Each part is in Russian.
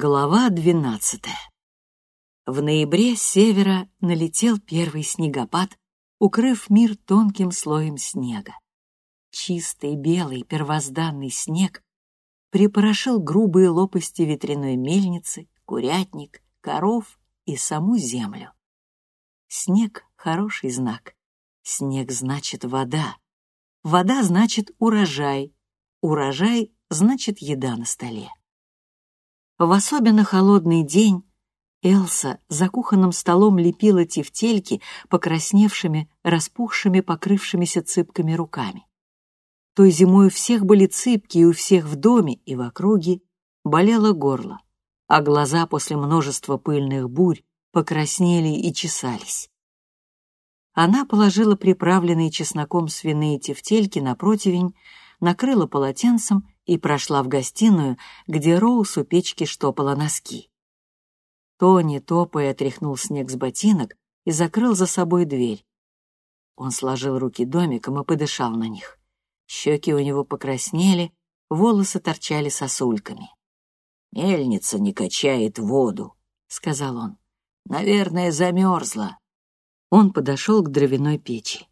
Глава двенадцатая. В ноябре с севера налетел первый снегопад, укрыв мир тонким слоем снега. Чистый белый первозданный снег припорошил грубые лопасти ветряной мельницы, курятник, коров и саму землю. Снег — хороший знак. Снег значит вода. Вода значит урожай. Урожай значит еда на столе. В особенно холодный день Элса за кухонным столом лепила тефтельки покрасневшими, распухшими, покрывшимися цыпками руками. Той зимой у всех были цыпки, и у всех в доме и в округе болело горло, а глаза после множества пыльных бурь покраснели и чесались. Она положила приправленные чесноком свиные тефтельки на противень, накрыла полотенцем и прошла в гостиную, где Роуз у печки штопала носки. Тони, топая, отряхнул снег с ботинок и закрыл за собой дверь. Он сложил руки домиком и подышал на них. Щеки у него покраснели, волосы торчали сосульками. «Мельница не качает воду», — сказал он. «Наверное, замерзла». Он подошел к дровяной печи.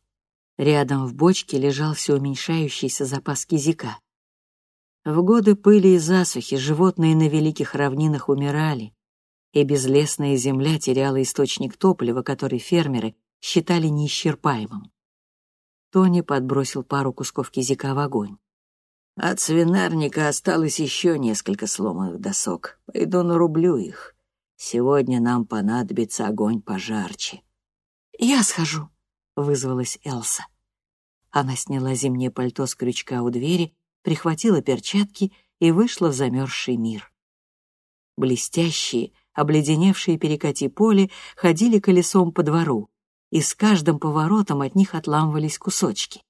Рядом в бочке лежал все уменьшающийся запас кизика. В годы пыли и засухи животные на великих равнинах умирали, и безлесная земля теряла источник топлива, который фермеры считали неисчерпаемым. Тони подбросил пару кусков кизика в огонь. От свинарника осталось еще несколько сломанных досок. Пойду нарублю их. Сегодня нам понадобится огонь пожарче. «Я схожу», — вызвалась Элса. Она сняла зимнее пальто с крючка у двери прихватила перчатки и вышла в замерзший мир. Блестящие, обледеневшие перекати поле ходили колесом по двору, и с каждым поворотом от них отламывались кусочки.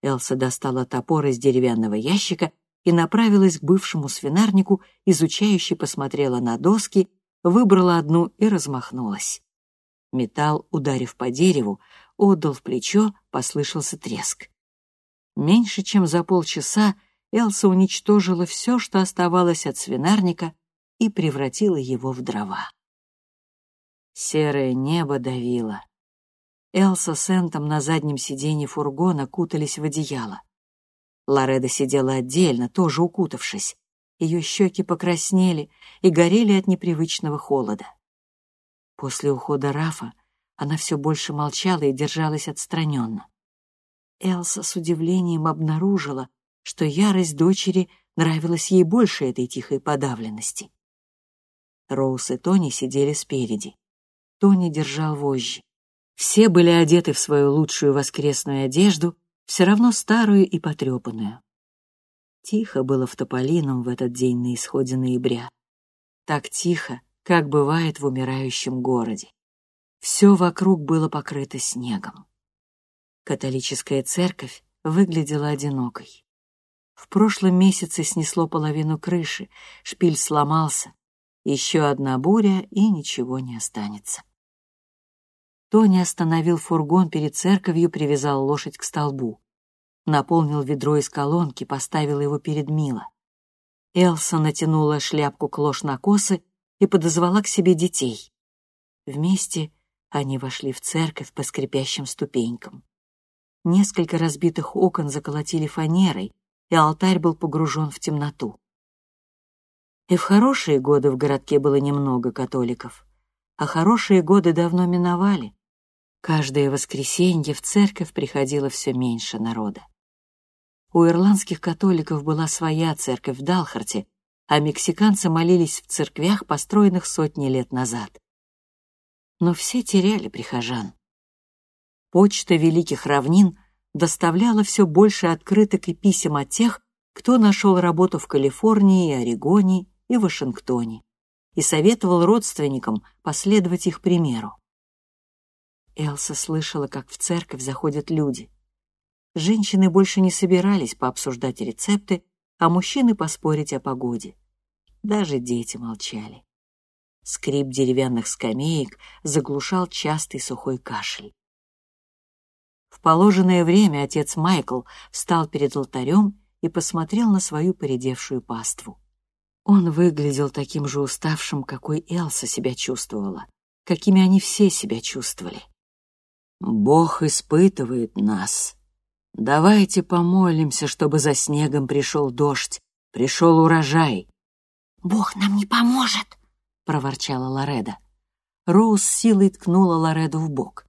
Элса достала топор из деревянного ящика и направилась к бывшему свинарнику, изучающе посмотрела на доски, выбрала одну и размахнулась. Металл, ударив по дереву, отдал в плечо, послышался треск. Меньше чем за полчаса Элса уничтожила все, что оставалось от свинарника, и превратила его в дрова. Серое небо давило. Элса с Энтом на заднем сиденье фургона кутались в одеяло. Лореда сидела отдельно, тоже укутавшись. Ее щеки покраснели и горели от непривычного холода. После ухода Рафа она все больше молчала и держалась отстраненно. Элса с удивлением обнаружила, что ярость дочери нравилась ей больше этой тихой подавленности. Роуз и Тони сидели спереди. Тони держал вожжи. Все были одеты в свою лучшую воскресную одежду, все равно старую и потрепанную. Тихо было в Тополином в этот день на исходе ноября. Так тихо, как бывает в умирающем городе. Все вокруг было покрыто снегом. Католическая церковь выглядела одинокой. В прошлом месяце снесло половину крыши, шпиль сломался. Еще одна буря, и ничего не останется. Тони остановил фургон перед церковью, привязал лошадь к столбу. Наполнил ведро из колонки, поставил его перед Мила. Элса натянула шляпку клош на косы и подозвала к себе детей. Вместе они вошли в церковь по скрипящим ступенькам. Несколько разбитых окон заколотили фанерой, и алтарь был погружен в темноту. И в хорошие годы в городке было немного католиков, а хорошие годы давно миновали. Каждое воскресенье в церковь приходило все меньше народа. У ирландских католиков была своя церковь в Далхарте, а мексиканцы молились в церквях, построенных сотни лет назад. Но все теряли прихожан. Почта Великих Равнин доставляла все больше открыток и писем от тех, кто нашел работу в Калифорнии, Орегоне и Вашингтоне, и советовал родственникам последовать их примеру. Элса слышала, как в церковь заходят люди. Женщины больше не собирались пообсуждать рецепты, а мужчины поспорить о погоде. Даже дети молчали. Скрип деревянных скамеек заглушал частый сухой кашель. Положенное время отец Майкл встал перед алтарем и посмотрел на свою поредевшую паству. Он выглядел таким же уставшим, какой Элса себя чувствовала, какими они все себя чувствовали. «Бог испытывает нас. Давайте помолимся, чтобы за снегом пришел дождь, пришел урожай». «Бог нам не поможет», — проворчала Лореда. Роуз силой ткнула Лореду в бок.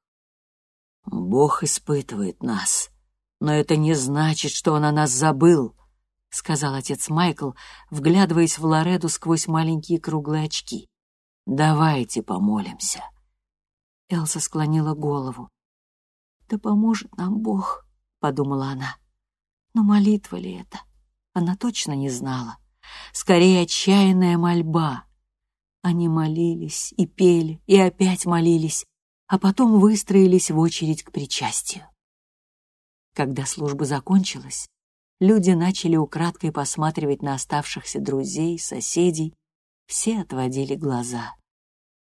«Бог испытывает нас, но это не значит, что он о нас забыл», — сказал отец Майкл, вглядываясь в Лореду сквозь маленькие круглые очки. «Давайте помолимся». Элса склонила голову. «Да поможет нам Бог», — подумала она. Но молитва ли это? Она точно не знала. Скорее, отчаянная мольба. Они молились и пели, и опять молились, а потом выстроились в очередь к причастию. Когда служба закончилась, люди начали украдкой посматривать на оставшихся друзей, соседей, все отводили глаза.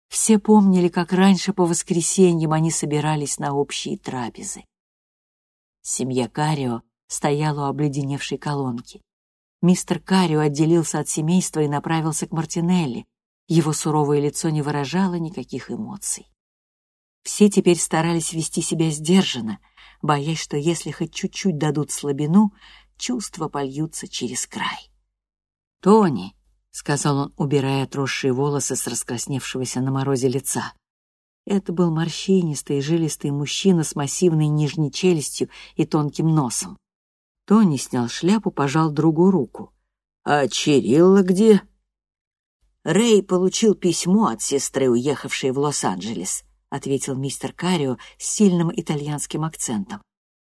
Все помнили, как раньше по воскресеньям они собирались на общие трапезы. Семья Карио стояла у обледеневшей колонки. Мистер Карио отделился от семейства и направился к Мартинелли. Его суровое лицо не выражало никаких эмоций. Все теперь старались вести себя сдержанно, боясь, что если хоть чуть-чуть дадут слабину, чувства польются через край. «Тони», — сказал он, убирая отросшие волосы с раскрасневшегося на морозе лица. Это был морщинистый, жилистый мужчина с массивной нижней челюстью и тонким носом. Тони снял шляпу, пожал другу руку. «А Чирилла где?» «Рэй получил письмо от сестры, уехавшей в Лос-Анджелес», — ответил мистер Карио с сильным итальянским акцентом.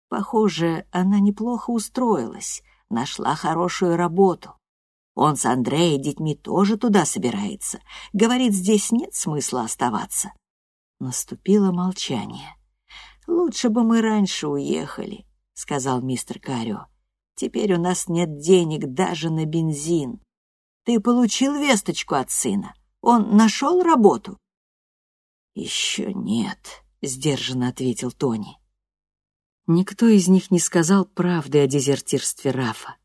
Похоже, она неплохо устроилась, нашла хорошую работу. Он с Андреей детьми тоже туда собирается. Говорит, здесь нет смысла оставаться. Наступило молчание. «Лучше бы мы раньше уехали», — сказал мистер Карио. «Теперь у нас нет денег даже на бензин. Ты получил весточку от сына? Он нашел работу?» «Еще нет», — сдержанно ответил Тони. Никто из них не сказал правды о дезертирстве Рафа.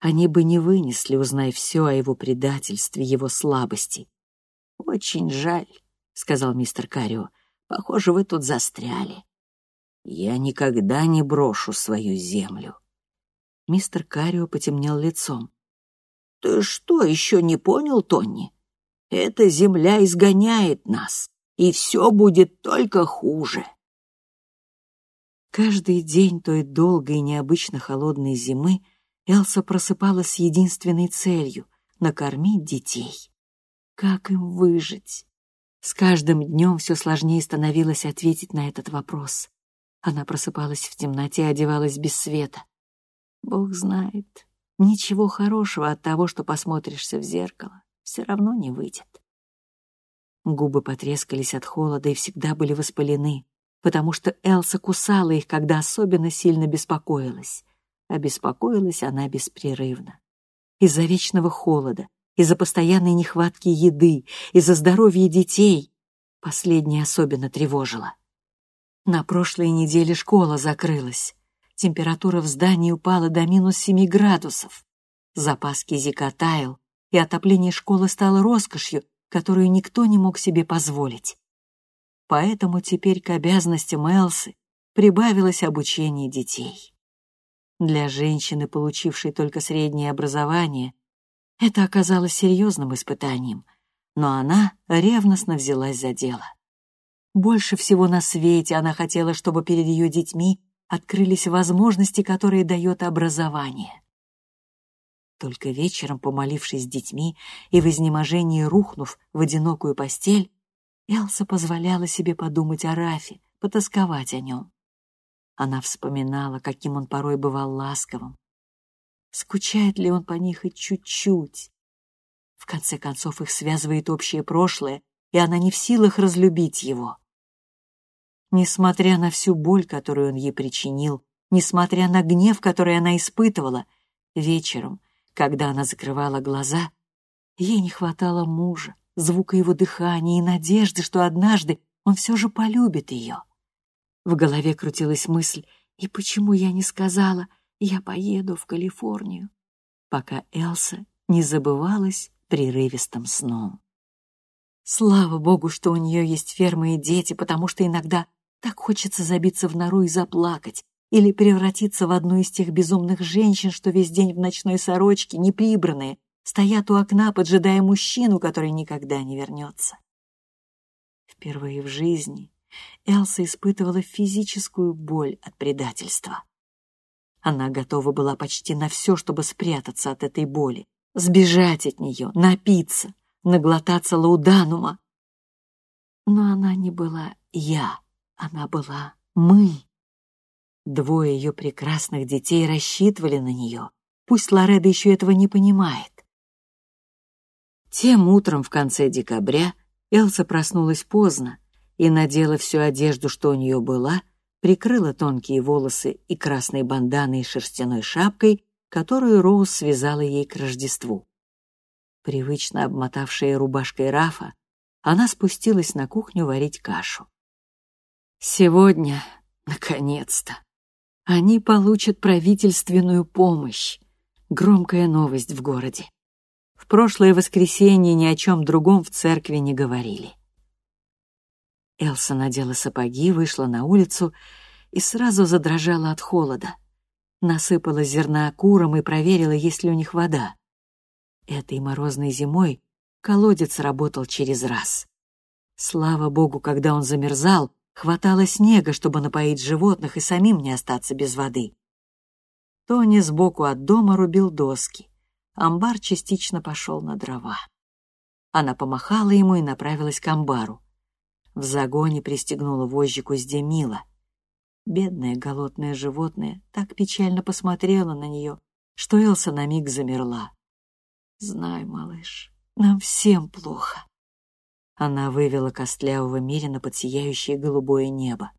Они бы не вынесли, узнай все о его предательстве, его слабости. «Очень жаль», — сказал мистер Карио. «Похоже, вы тут застряли. Я никогда не брошу свою землю». Мистер Карио потемнел лицом. «Ты что, еще не понял, Тони? Эта земля изгоняет нас, и все будет только хуже». Каждый день той долгой и необычно холодной зимы Элса просыпалась с единственной целью — накормить детей. Как им выжить? С каждым днем все сложнее становилось ответить на этот вопрос. Она просыпалась в темноте, одевалась без света. Бог знает, ничего хорошего от того, что посмотришься в зеркало, все равно не выйдет. Губы потрескались от холода и всегда были воспалены потому что Элса кусала их, когда особенно сильно беспокоилась. А беспокоилась она беспрерывно. Из-за вечного холода, из-за постоянной нехватки еды, из-за здоровья детей. Последнее особенно тревожило. На прошлой неделе школа закрылась. Температура в здании упала до минус семи градусов. Запас кизика таял, и отопление школы стало роскошью, которую никто не мог себе позволить. Поэтому теперь к обязанностям Элсы прибавилось обучение детей. Для женщины, получившей только среднее образование, это оказалось серьезным испытанием, но она ревностно взялась за дело. Больше всего на свете она хотела, чтобы перед ее детьми открылись возможности, которые дает образование. Только вечером, помолившись с детьми и в изнеможении рухнув в одинокую постель, Элса позволяла себе подумать о Рафе, потасковать о нем. Она вспоминала, каким он порой бывал ласковым. Скучает ли он по ней хоть чуть-чуть? В конце концов, их связывает общее прошлое, и она не в силах разлюбить его. Несмотря на всю боль, которую он ей причинил, несмотря на гнев, который она испытывала, вечером, когда она закрывала глаза, ей не хватало мужа, звука его дыхания и надежды, что однажды он все же полюбит ее. В голове крутилась мысль, и почему я не сказала, я поеду в Калифорнию, пока Элса не забывалась прерывистым сном. Слава богу, что у нее есть ферма и дети, потому что иногда так хочется забиться в нору и заплакать, или превратиться в одну из тех безумных женщин, что весь день в ночной сорочке, неприбранные, стоят у окна, поджидая мужчину, который никогда не вернется. Впервые в жизни Элса испытывала физическую боль от предательства. Она готова была почти на все, чтобы спрятаться от этой боли, сбежать от нее, напиться, наглотаться лауданума. Но она не была я, она была мы. Двое ее прекрасных детей рассчитывали на нее. Пусть Лореда еще этого не понимает. Тем утром в конце декабря Элса проснулась поздно и надела всю одежду, что у нее была, прикрыла тонкие волосы и красной банданой и шерстяной шапкой, которую Роуз связала ей к Рождеству. Привычно обмотавшая рубашкой Рафа, она спустилась на кухню варить кашу. Сегодня, наконец-то, они получат правительственную помощь. Громкая новость в городе. В прошлое воскресенье ни о чем другом в церкви не говорили. Элса надела сапоги, вышла на улицу и сразу задрожала от холода. Насыпала зерна курам и проверила, есть ли у них вода. Этой морозной зимой колодец работал через раз. Слава богу, когда он замерзал, Хватало снега, чтобы напоить животных и самим не остаться без воды. Тони сбоку от дома рубил доски. Амбар частично пошел на дрова. Она помахала ему и направилась к амбару. В загоне пристегнула вожжи кузде Мила. Бедное голодное животное так печально посмотрело на нее, что Элса на миг замерла. «Знай, малыш, нам всем плохо. Она вывела костлявого Мирина под сияющее голубое небо.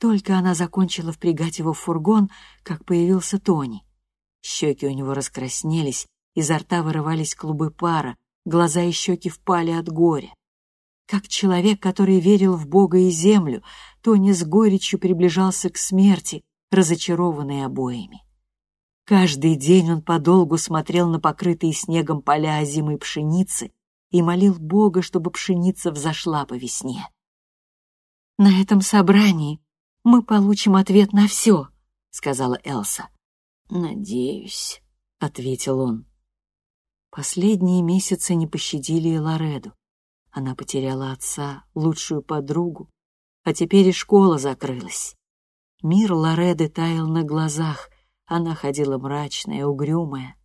Только она закончила впрягать его в фургон, как появился Тони. Щеки у него раскраснелись, изо рта вырывались клубы пара, глаза и щеки впали от горя. Как человек, который верил в Бога и землю, Тони с горечью приближался к смерти, разочарованный обоими. Каждый день он подолгу смотрел на покрытые снегом поля озимой пшеницы и молил Бога, чтобы пшеница взошла по весне. «На этом собрании мы получим ответ на все», — сказала Элса. «Надеюсь», — ответил он. Последние месяцы не пощадили и Лореду. Она потеряла отца, лучшую подругу, а теперь и школа закрылась. Мир Лореды таял на глазах, она ходила мрачная, угрюмая.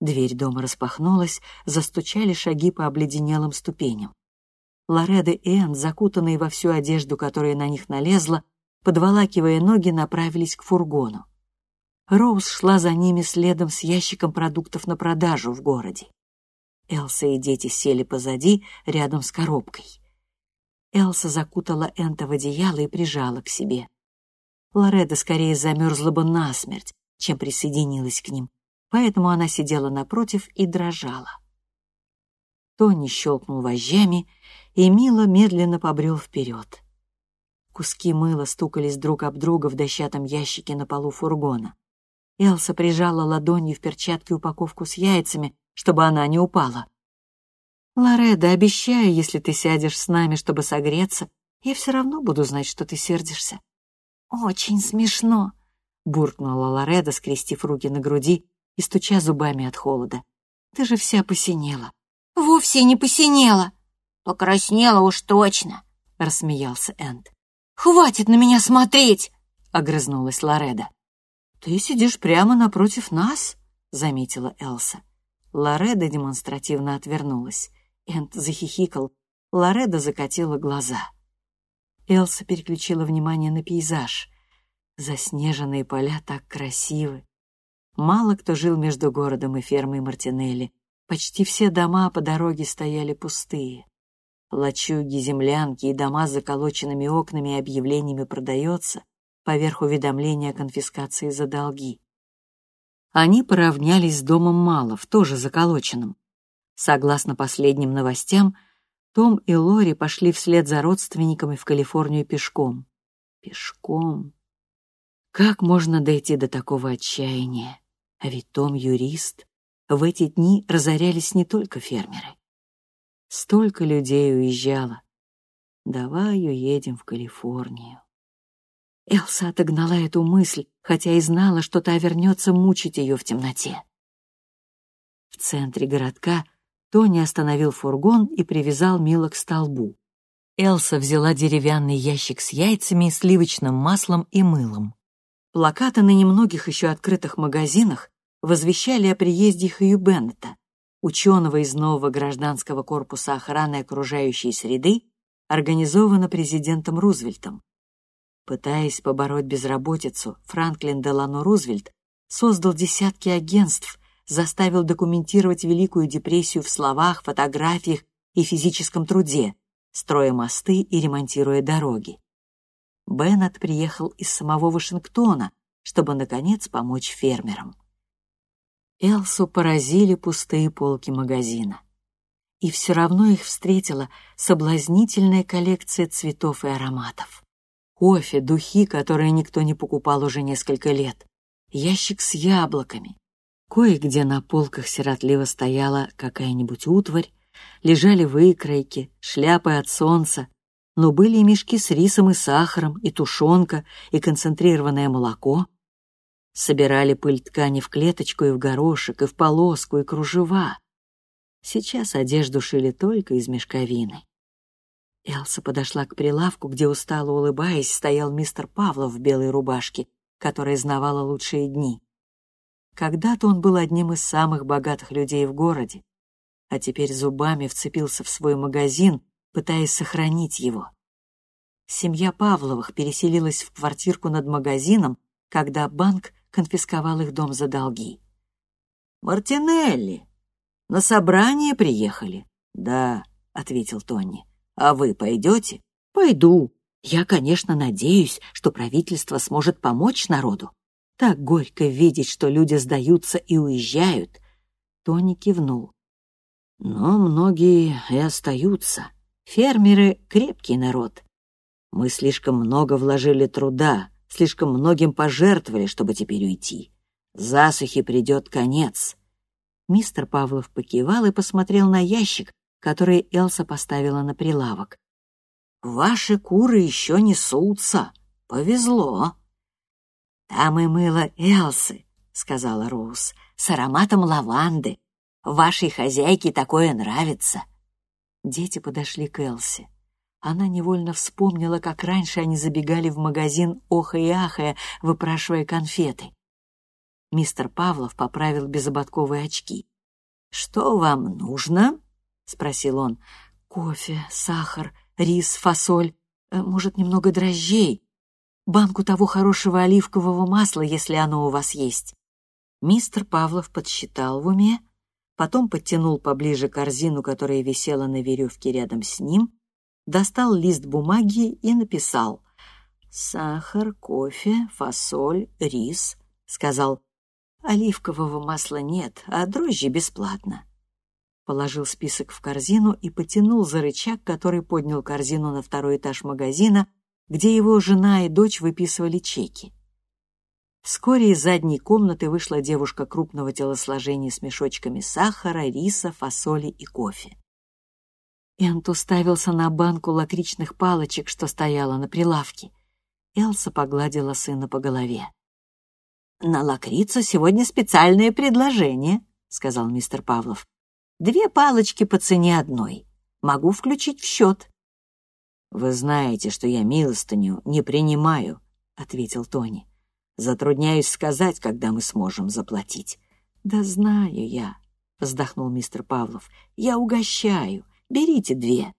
Дверь дома распахнулась, застучали шаги по обледенелым ступеням. Лореда и Энн, закутанные во всю одежду, которая на них налезла, подволакивая ноги, направились к фургону. Роуз шла за ними следом с ящиком продуктов на продажу в городе. Элса и дети сели позади, рядом с коробкой. Элса закутала Энта в одеяло и прижала к себе. Лореда скорее замерзла бы насмерть, чем присоединилась к ним, поэтому она сидела напротив и дрожала. Тони щелкнул вожжами, и Мила медленно побрел вперед. Куски мыла стукались друг об друга в дощатом ящике на полу фургона. Элса прижала ладонью в перчатке упаковку с яйцами, чтобы она не упала. «Лореда, обещаю, если ты сядешь с нами, чтобы согреться, я все равно буду знать, что ты сердишься». «Очень смешно», — буркнула Лореда, скрестив руки на груди и стуча зубами от холода. «Ты же вся посинела». «Вовсе не посинела. Покраснела уж точно», — рассмеялся Энд. «Хватит на меня смотреть!» — огрызнулась Лореда. «Ты сидишь прямо напротив нас», — заметила Элса. Лореда демонстративно отвернулась. Энд захихикал. Лореда закатила глаза. Элса переключила внимание на пейзаж. Заснеженные поля так красивы. Мало кто жил между городом и фермой Мартинелли. Почти все дома по дороге стояли пустые. Лачуги, землянки и дома с заколоченными окнами и объявлениями «продается» поверх уведомления о конфискации за долги. Они поравнялись с домом Малов, тоже заколоченным. Согласно последним новостям, том и Лори пошли вслед за родственниками в Калифорнию пешком. Пешком. Как можно дойти до такого отчаяния? А ведь Том юрист. В эти дни разорялись не только фермеры. Столько людей уезжало. Давай уедем в Калифорнию. Элса отогнала эту мысль, хотя и знала, что та вернется мучить ее в темноте. В центре городка Тони остановил фургон и привязал Мила к столбу. Элса взяла деревянный ящик с яйцами, сливочным маслом и мылом. Плакаты на немногих еще открытых магазинах возвещали о приезде Хью Беннета, ученого из нового гражданского корпуса охраны окружающей среды, организовано президентом Рузвельтом. Пытаясь побороть безработицу, Франклин Делано Рузвельт создал десятки агентств, заставил документировать Великую депрессию в словах, фотографиях и физическом труде, строя мосты и ремонтируя дороги. Беннет приехал из самого Вашингтона, чтобы, наконец, помочь фермерам. Элсу поразили пустые полки магазина. И все равно их встретила соблазнительная коллекция цветов и ароматов. Кофе, духи, которые никто не покупал уже несколько лет, ящик с яблоками. Кое-где на полках сиротливо стояла какая-нибудь утварь, лежали выкройки, шляпы от солнца, но были и мешки с рисом и сахаром, и тушенка, и концентрированное молоко. Собирали пыль ткани в клеточку и в горошек, и в полоску, и кружева. Сейчас одежду шили только из мешковины. Элса подошла к прилавку, где устало улыбаясь стоял мистер Павлов в белой рубашке, которая знавала лучшие дни. Когда-то он был одним из самых богатых людей в городе, а теперь зубами вцепился в свой магазин, пытаясь сохранить его. Семья Павловых переселилась в квартирку над магазином, когда банк конфисковал их дом за долги. «Мартинелли, на собрание приехали?» «Да», — ответил Тони. «А вы пойдете?» «Пойду. Я, конечно, надеюсь, что правительство сможет помочь народу. Так горько видеть, что люди сдаются и уезжают». Тони кивнул. Но многие и остаются. Фермеры — крепкий народ. Мы слишком много вложили труда, слишком многим пожертвовали, чтобы теперь уйти. Засухи придет конец. Мистер Павлов покивал и посмотрел на ящик, который Элса поставила на прилавок. «Ваши куры еще несутся. Повезло». «Там и мыло Элсы», — сказала Роуз, — «с ароматом лаванды. Вашей хозяйке такое нравится». Дети подошли к Элси. Она невольно вспомнила, как раньше они забегали в магазин охая и ахая, выпрашивая конфеты. Мистер Павлов поправил безободковые очки. «Что вам нужно?» — спросил он. «Кофе, сахар, рис, фасоль, э, может, немного дрожжей, банку того хорошего оливкового масла, если оно у вас есть». Мистер Павлов подсчитал в уме, потом подтянул поближе корзину, которая висела на веревке рядом с ним, достал лист бумаги и написал «Сахар, кофе, фасоль, рис», — сказал «Оливкового масла нет, а дрожжи бесплатно». Положил список в корзину и потянул за рычаг, который поднял корзину на второй этаж магазина, где его жена и дочь выписывали чеки. Вскоре из задней комнаты вышла девушка крупного телосложения с мешочками сахара, риса, фасоли и кофе. Энт уставился на банку лакричных палочек, что стояла на прилавке. Элса погладила сына по голове. «На лакрицу сегодня специальное предложение», — сказал мистер Павлов. «Две палочки по цене одной. Могу включить в счет». «Вы знаете, что я милостыню не принимаю», — ответил Тони. Затрудняюсь сказать, когда мы сможем заплатить. Да знаю я, вздохнул мистер Павлов. Я угощаю. Берите две.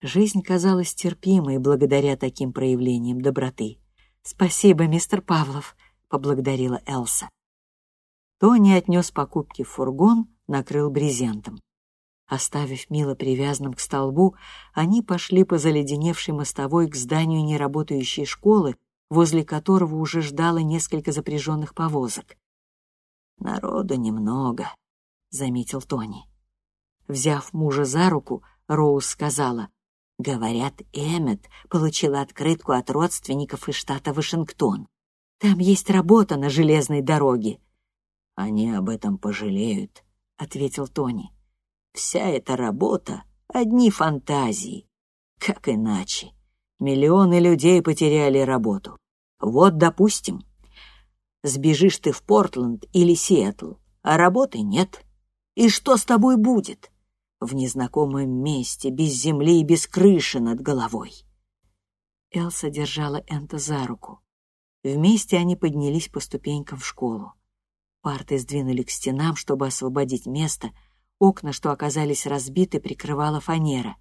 Жизнь казалась терпимой благодаря таким проявлениям доброты. Спасибо, мистер Павлов, поблагодарила Элса. Тони отнес покупки в фургон, накрыл брезентом. Оставив Мила привязанным к столбу, они пошли по заледеневшей мостовой к зданию неработающей школы, возле которого уже ждало несколько запряженных повозок. «Народу немного», — заметил Тони. Взяв мужа за руку, Роуз сказала, «Говорят, Эммет получила открытку от родственников из штата Вашингтон. Там есть работа на железной дороге». «Они об этом пожалеют», — ответил Тони. «Вся эта работа — одни фантазии. Как иначе? Миллионы людей потеряли работу. Вот, допустим, сбежишь ты в Портленд или Сиэтл, а работы нет. И что с тобой будет? В незнакомом месте, без земли и без крыши над головой. Элса держала Энта за руку. Вместе они поднялись по ступенькам в школу. Парты сдвинули к стенам, чтобы освободить место. Окна, что оказались разбиты, прикрывала фанера.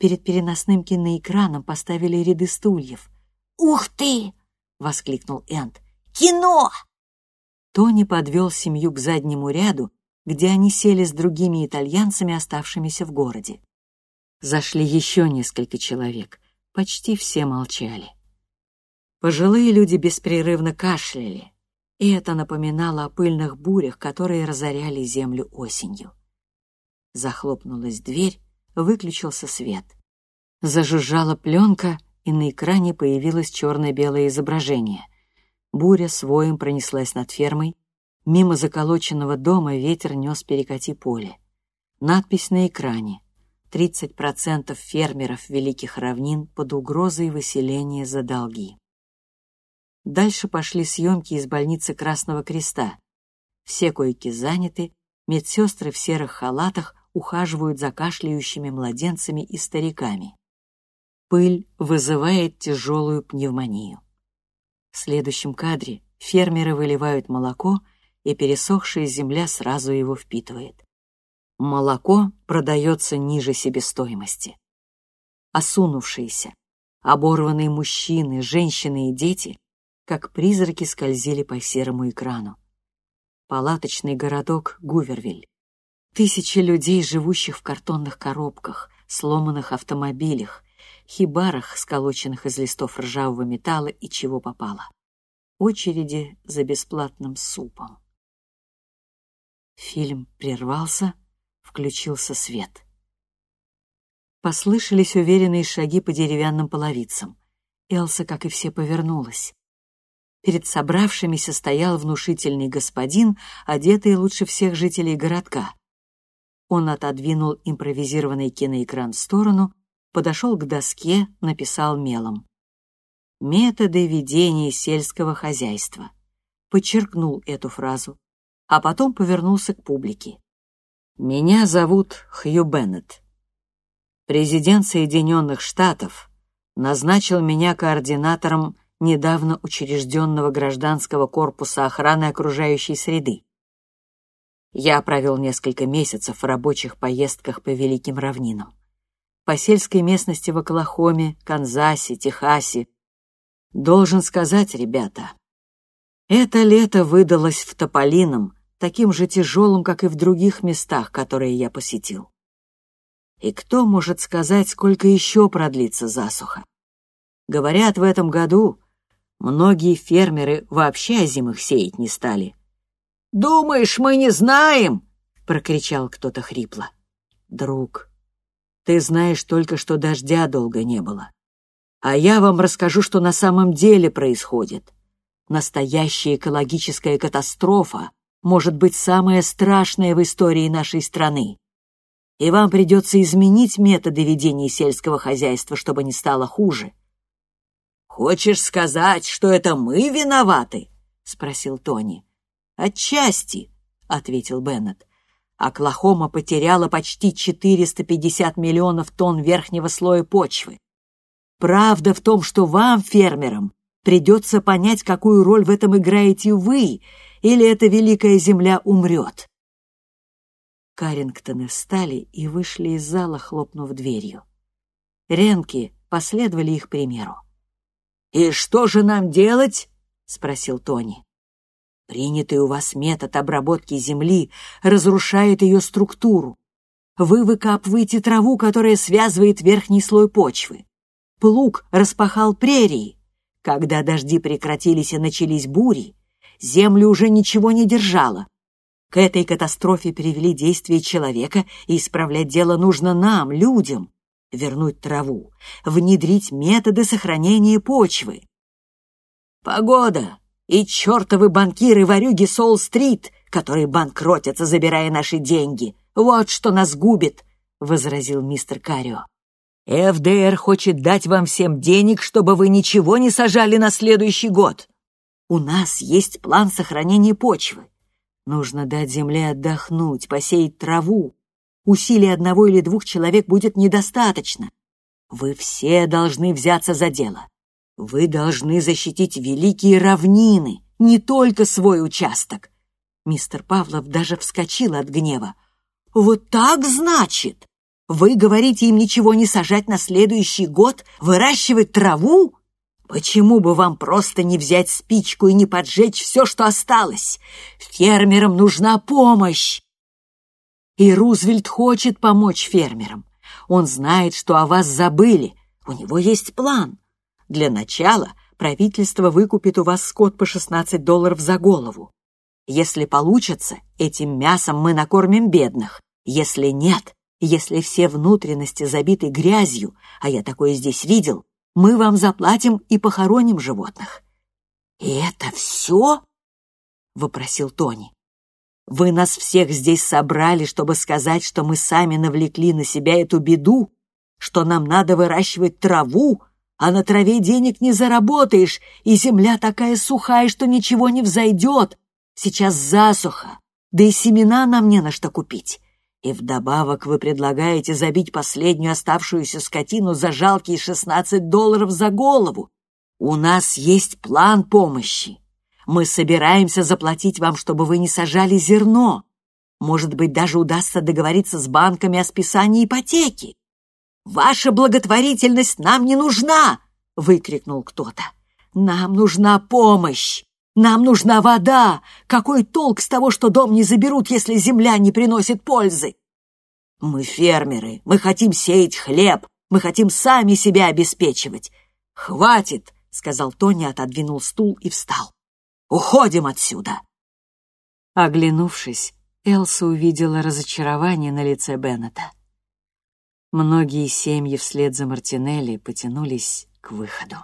Перед переносным киноэкраном поставили ряды стульев. «Ух ты!» — воскликнул Энд. «Кино!» Тони подвел семью к заднему ряду, где они сели с другими итальянцами, оставшимися в городе. Зашли еще несколько человек. Почти все молчали. Пожилые люди беспрерывно кашляли, и это напоминало о пыльных бурях, которые разоряли землю осенью. Захлопнулась дверь, выключился свет. Зажужжала пленка, и на экране появилось черно-белое изображение. Буря с воем пронеслась над фермой. Мимо заколоченного дома ветер нес перекати поле. Надпись на экране. 30% фермеров Великих Равнин под угрозой выселения за долги. Дальше пошли съемки из больницы Красного Креста. Все койки заняты, медсестры в серых халатах ухаживают за кашляющими младенцами и стариками. Пыль вызывает тяжелую пневмонию. В следующем кадре фермеры выливают молоко, и пересохшая земля сразу его впитывает. Молоко продается ниже себестоимости. Осунувшиеся, оборванные мужчины, женщины и дети как призраки скользили по серому экрану. Палаточный городок Гувервиль. Тысячи людей, живущих в картонных коробках, сломанных автомобилях, хибарах, сколоченных из листов ржавого металла и чего попало. Очереди за бесплатным супом. Фильм прервался, включился свет. Послышались уверенные шаги по деревянным половицам. Элса, как и все, повернулась. Перед собравшимися стоял внушительный господин, одетый лучше всех жителей городка. Он отодвинул импровизированный киноэкран в сторону, подошел к доске, написал мелом. «Методы ведения сельского хозяйства». Подчеркнул эту фразу, а потом повернулся к публике. «Меня зовут Хью Беннет. Президент Соединенных Штатов назначил меня координатором недавно учрежденного гражданского корпуса охраны окружающей среды. Я провел несколько месяцев в рабочих поездках по Великим равнинам. По сельской местности в Оклахоме, Канзасе, Техасе. Должен сказать, ребята, это лето выдалось в Тополином, таким же тяжелым, как и в других местах, которые я посетил. И кто может сказать, сколько еще продлится засуха? Говорят, в этом году Многие фермеры вообще озимых сеять не стали. «Думаешь, мы не знаем?» — прокричал кто-то хрипло. «Друг, ты знаешь только, что дождя долго не было. А я вам расскажу, что на самом деле происходит. Настоящая экологическая катастрофа может быть самая страшная в истории нашей страны. И вам придется изменить методы ведения сельского хозяйства, чтобы не стало хуже. «Хочешь сказать, что это мы виноваты?» — спросил Тони. «Отчасти», — ответил Беннет. «Оклахома потеряла почти 450 миллионов тонн верхнего слоя почвы. Правда в том, что вам, фермерам, придется понять, какую роль в этом играете вы, или эта великая земля умрет». Карингтоны встали и вышли из зала, хлопнув дверью. Ренки последовали их примеру. «И что же нам делать?» — спросил Тони. «Принятый у вас метод обработки земли разрушает ее структуру. Вы выкапываете траву, которая связывает верхний слой почвы. Плуг распахал прерии. Когда дожди прекратились и начались бури, землю уже ничего не держало. К этой катастрофе привели действия человека, и исправлять дело нужно нам, людям вернуть траву, внедрить методы сохранения почвы. «Погода и чертовы банкиры-ворюги Сол-стрит!» которые банкротятся, забирая наши деньги. Вот что нас губит, — возразил мистер Карио. ФДР хочет дать вам всем денег, чтобы вы ничего не сажали на следующий год. У нас есть план сохранения почвы. Нужно дать земле отдохнуть, посеять траву. Усилий одного или двух человек будет недостаточно. Вы все должны взяться за дело. Вы должны защитить великие равнины, не только свой участок. Мистер Павлов даже вскочил от гнева. «Вот так, значит? Вы говорите им ничего не сажать на следующий год, выращивать траву? Почему бы вам просто не взять спичку и не поджечь все, что осталось? Фермерам нужна помощь!» И Рузвельт хочет помочь фермерам. Он знает, что о вас забыли. У него есть план. Для начала правительство выкупит у вас скот по 16 долларов за голову. Если получится, этим мясом мы накормим бедных. Если нет, если все внутренности забиты грязью, а я такое здесь видел, мы вам заплатим и похороним животных. «И это все?» — вопросил Тони. «Вы нас всех здесь собрали, чтобы сказать, что мы сами навлекли на себя эту беду, что нам надо выращивать траву, а на траве денег не заработаешь, и земля такая сухая, что ничего не взойдет. Сейчас засуха, да и семена нам не на что купить. И вдобавок вы предлагаете забить последнюю оставшуюся скотину за жалкие 16 долларов за голову. У нас есть план помощи. Мы собираемся заплатить вам, чтобы вы не сажали зерно. Может быть, даже удастся договориться с банками о списании ипотеки. «Ваша благотворительность нам не нужна!» — выкрикнул кто-то. «Нам нужна помощь! Нам нужна вода! Какой толк с того, что дом не заберут, если земля не приносит пользы? Мы фермеры, мы хотим сеять хлеб, мы хотим сами себя обеспечивать. Хватит!» — сказал Тони, отодвинул стул и встал. «Уходим отсюда!» Оглянувшись, Элса увидела разочарование на лице Беннета. Многие семьи вслед за Мартинелли потянулись к выходу.